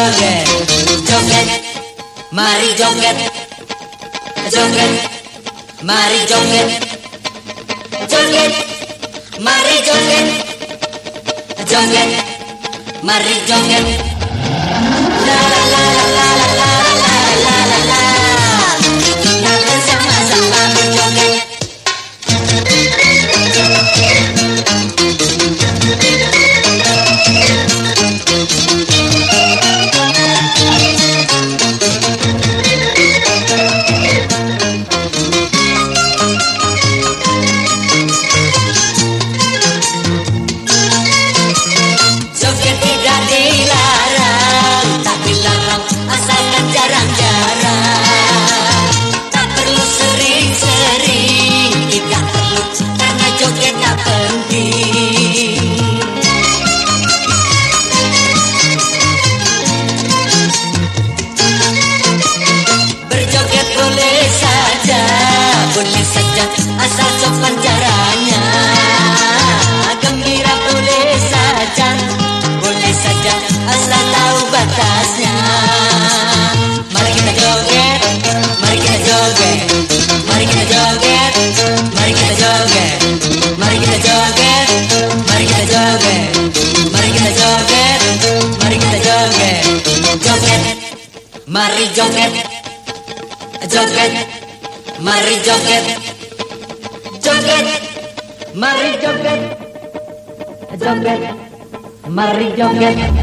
joget joget mari joget joget mari joget joget mari joget joget mari joget joget joget mari joget joget mari joget joget mari joget joget mari joget